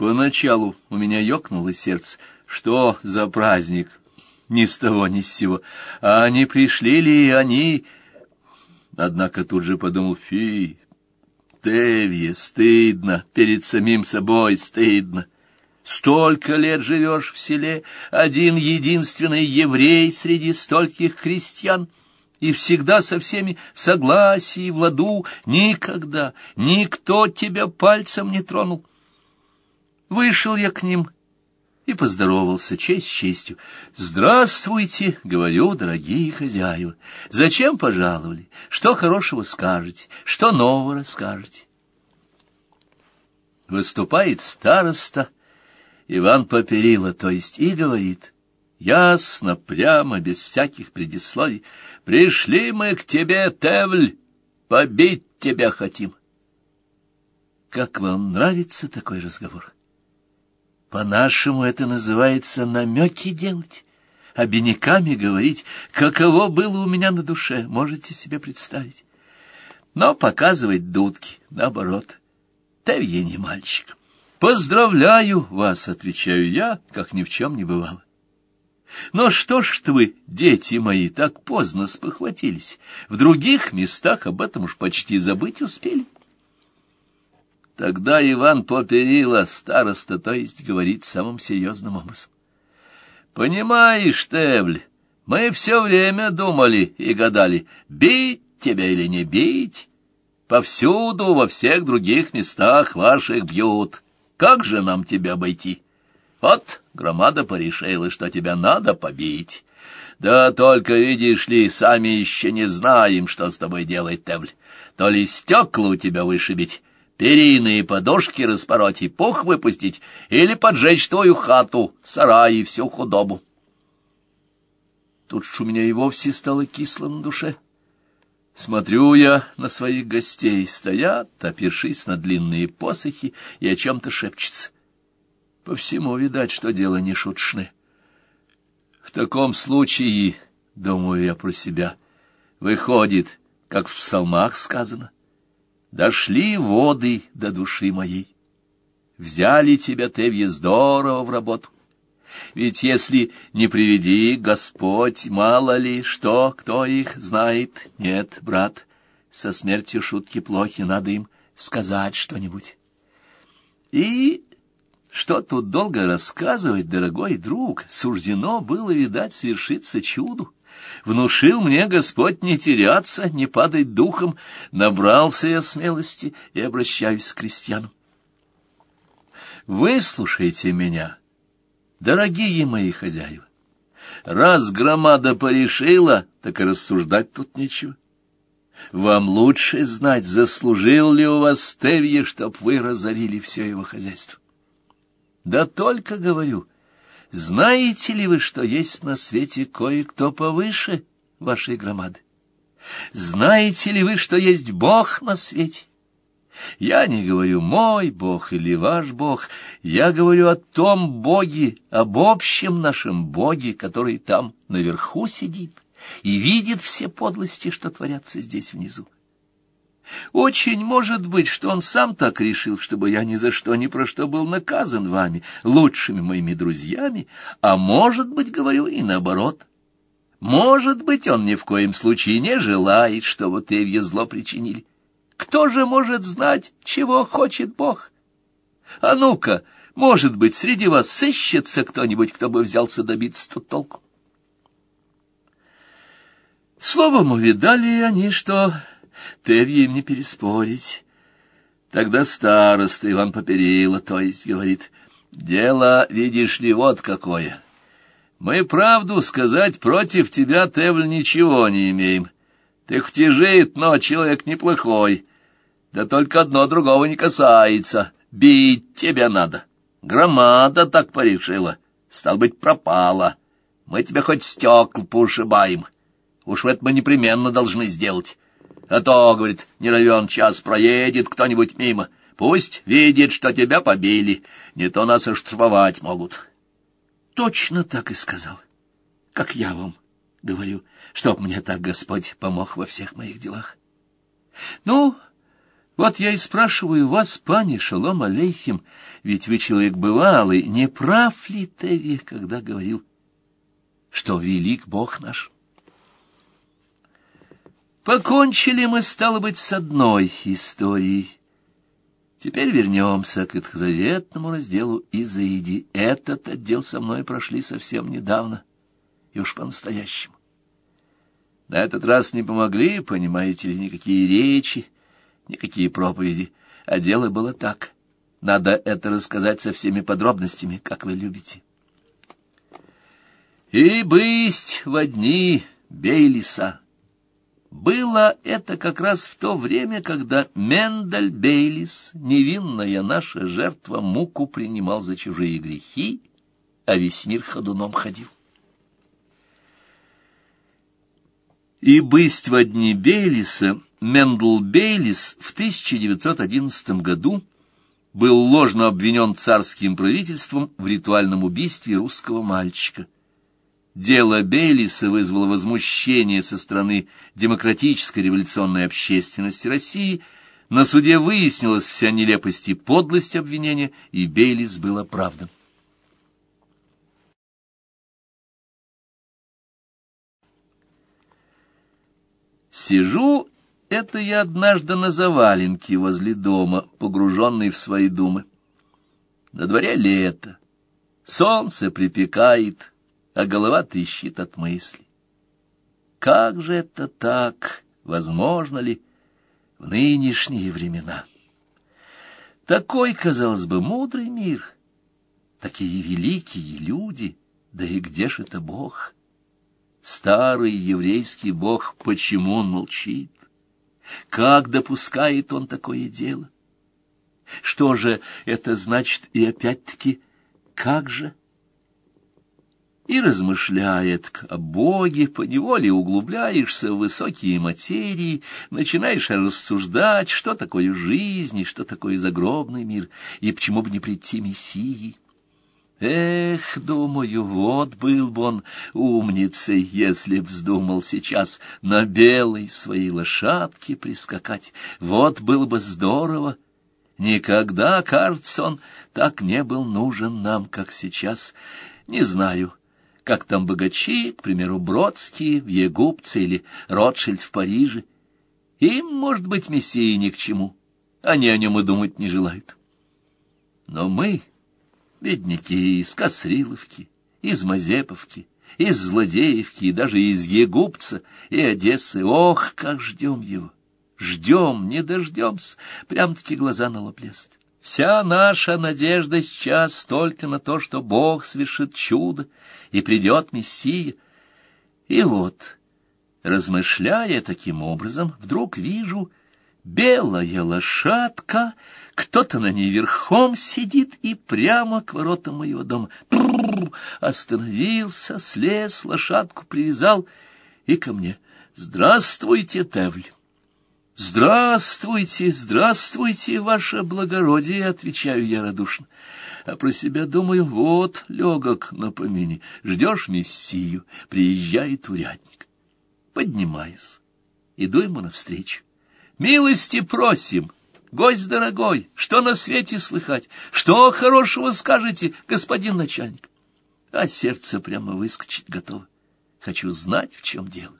Поначалу у меня ёкнуло сердце. Что за праздник? Ни с того, ни с сего. А не пришли ли они... Однако тут же подумал, фи, Тевье, стыдно, перед самим собой стыдно. Столько лет живешь в селе, один единственный еврей среди стольких крестьян, и всегда со всеми в согласии, в ладу, никогда, никто тебя пальцем не тронул. Вышел я к ним и поздоровался честь честью. «Здравствуйте!» — говорю, дорогие хозяева. «Зачем пожаловали? Что хорошего скажете? Что нового расскажете?» Выступает староста Иван Поперила, то есть, и говорит, ясно, прямо, без всяких предисловий, «Пришли мы к тебе, Тевль, побить тебя хотим». Как вам нравится такой разговор? По-нашему это называется намеки делать, обиняками говорить, каково было у меня на душе, можете себе представить. Но показывать дудки, наоборот, Тевье не мальчик. «Поздравляю вас», — отвечаю я, как ни в чем не бывало. Но что ж вы, дети мои, так поздно спохватились? В других местах об этом уж почти забыть успели. Тогда Иван Поперила, староста, то есть, говорит самым серьезным образом. Понимаешь, Тевль, мы все время думали и гадали, бить тебя или не бить. Повсюду, во всех других местах ваших бьют. Как же нам тебя обойти? Вот громада порешила, что тебя надо побить. Да только, видишь ли, сами еще не знаем, что с тобой делать, Тевль. То ли стекла у тебя вышибить, перины и подушки распороть и пух выпустить, или поджечь твою хату, сарай и всю худобу. Тут ж у меня и вовсе стало кисло на душе. Смотрю я на своих гостей, стоят, опершись на длинные посохи, и о чем-то шепчется. По всему видать, что дело не шутшное. В таком случае, думаю я про себя, выходит, как в псалмах сказано, Дошли воды до души моей. Взяли тебя, Тевье, здорово в работу. Ведь если не приведи Господь, мало ли что, кто их знает. Нет, брат, со смертью шутки плохи, надо им сказать что-нибудь. И что тут долго рассказывать, дорогой друг, суждено было, видать, свершиться чуду. Внушил мне Господь не теряться, не падать духом, набрался я смелости и обращаюсь к крестьянам. Выслушайте меня, дорогие мои хозяева. Раз громада порешила, так и рассуждать тут нечего. Вам лучше знать, заслужил ли у вас Тевье, чтоб вы разорили все его хозяйство. Да только говорю, знаете ли вы, что есть на свете кое-кто повыше вашей громады? Знаете ли вы, что есть Бог на свете? Я не говорю «мой Бог» или «ваш Бог», я говорю о том Боге, об общем нашем Боге, который там наверху сидит и видит все подлости, что творятся здесь внизу. Очень может быть, что он сам так решил, чтобы я ни за что ни про что был наказан вами, лучшими моими друзьями, а может быть, говорю, и наоборот. Может быть, он ни в коем случае не желает, чтобы Тевье зло причинили. Кто же может знать, чего хочет Бог? А ну-ка, может быть, среди вас сыщется кто-нибудь, кто бы взялся добиться тут толку? Словом, увидали они, что Тевье им не переспорить. Тогда староста Иван Поперила, то есть, говорит, «Дело, видишь ли, вот какое. Мы правду сказать против тебя, Тевль, ничего не имеем. Ты хоть и жит, но человек неплохой. Да только одно другого не касается. Бить тебя надо. Громада так порешила. Стал быть, пропала. Мы тебе хоть стекла поушибаем. Уж это мы непременно должны сделать. А то, говорит, не равен час проедет кто-нибудь мимо. Пусть видит, что тебя побили, не то нас оштрафовать могут. Точно так и сказал, как я вам говорю, чтоб мне так Господь помог во всех моих делах. Ну, Вот я и спрашиваю вас, пани Шалом Алейхим, ведь вы человек бывалый, не прав ли Теви, когда говорил, что велик Бог наш? Покончили мы, стало быть, с одной историей. Теперь вернемся к ветхозаветному разделу Изаиди. Этот отдел со мной прошли совсем недавно, и уж по-настоящему. На этот раз не помогли, понимаете ли, никакие речи, никакие проповеди, а дело было так. Надо это рассказать со всеми подробностями, как вы любите. И бысть в одни Бейлиса. Было это как раз в то время, когда Мендель Бейлис, невинная наша жертва, муку принимал за чужие грехи, а весь мир ходуном ходил. И бысть в одни Бейлиса, Мендел Бейлис в 1911 году был ложно обвинен царским правительством в ритуальном убийстве русского мальчика – Дело Бейлиса вызвало возмущение со стороны демократической революционной общественности России. На суде выяснилась вся нелепость и подлость обвинения, и Бейлис был оправдан. Сижу, это я однажды на заваленке возле дома, погруженный в свои думы. На дворе лето, солнце припекает, а голова трещит от мыслей. Как же это так? Возможно ли в нынешние времена? Такой, казалось бы, мудрый мир, такие великие люди, да и где ж это Бог? Старый еврейский Бог, почему он молчит? Как допускает он такое дело? Что же это значит и опять-таки, как же? И размышляет о Боге, поневоле углубляешься в высокие материи, начинаешь рассуждать, что такое жизнь и что такое загробный мир, и почему бы не прийти Мессии. Эх, думаю, вот был бы он умницей, если б вздумал сейчас на белой своей лошадке прискакать. Вот было бы здорово. Никогда, кажется, так не был нужен нам, как сейчас. Не знаю, как там богачи, к примеру, Бродские в Егупце или Ротшильд в Париже. Им, может быть, Мессии ни к чему, они о нем и думать не желают. Но мы, бедняки из Косриловки, из Мазеповки, из Злодеевки и даже из Егупца и Одессы, ох, как ждем его! Ждем, не дождемся, прям-таки глаза на лоб лезут. Вся наша надежда сейчас только на то, что Бог совершит чудо, и придет Мессия. И вот, размышляя таким образом, вдруг вижу белая лошадка, кто-то на ней верхом сидит и прямо к воротам моего дома. Трррр, остановился, слез, лошадку привязал и ко мне. «Здравствуйте, Тевль!» «Здравствуйте, здравствуйте, ваше благородие!» — отвечаю я радушно. А про себя думаю, вот легок на помине, ждешь мессию, приезжает урядник. Поднимаюсь, иду ему навстречу. «Милости просим!» Гость дорогой, что на свете слыхать? Что хорошего скажете, господин начальник? А сердце прямо выскочить готово. Хочу знать, в чем дело.